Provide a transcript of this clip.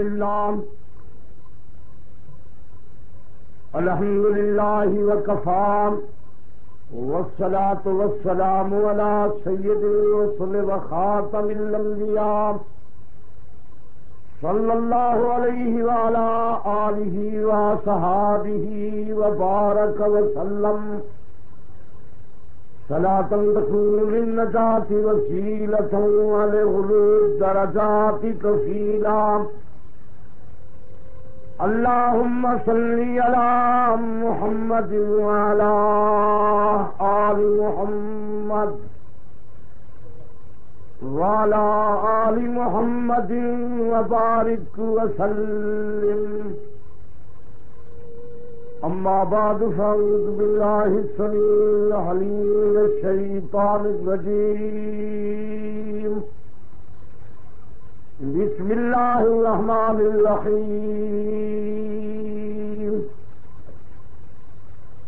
لله الحمد لله وكفى والصلاة والسلام على سيد الرسل وخاتم الأنبياء صلى الله عليه وعلى آله وصحابه وبارك وسلم صلاة تكون للنجاة وسيلة ولغلو درجات كفيلا اللهم صل على محمد وعلى آل محمد وعلى آل محمد وبارك وسلم أما بعد فأعوذ بالله السميع العليم الشيطان الرجيم بسم الله الرحمن الرحيم